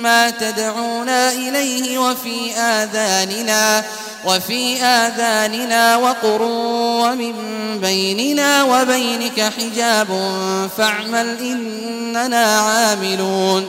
مما تدعونا إليه وفي آذاننا وفي آذاننا وقر ومن بيننا وبينك حجاب فاعمل إننا عاملون.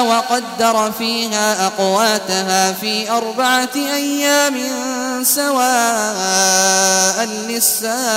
وقدر فيها أقواتها في أربعة أيام سواء للسائلين.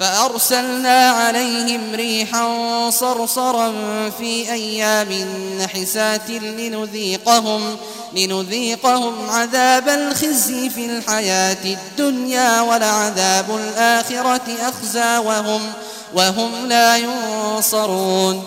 فأرسلنا عليهم ريحا صرصرا في أيام نحسات لنذيقهم لنذيقهم عذاب الخزي في الحياة الدنيا ولعذاب الآخرة أخزى وهم وهم لا ينصرون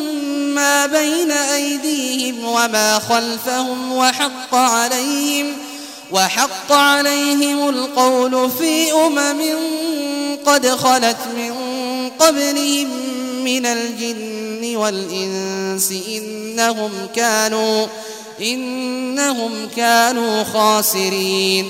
بين أيديهم وما خلفهم وحق عليهم وحق عليهم القول في أمم قد خلت من قبلهم من الجن والإنس إنهم كانوا إنهم كانوا خاسرين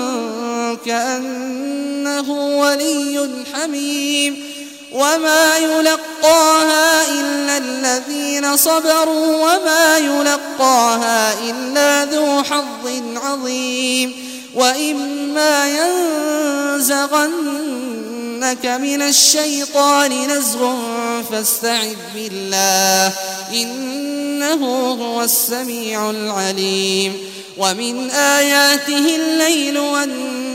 كأنه ولي حميم وما يلقاها إلا الذين صبروا وما يلقاها إلا ذو حظ عظيم وإما ينزغنك من الشيطان نزغ فاستعذ بالله إنه هو السميع العليم ومن آياته الليل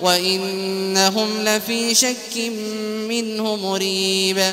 وإنهم لفي شك منه مريب.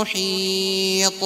محيط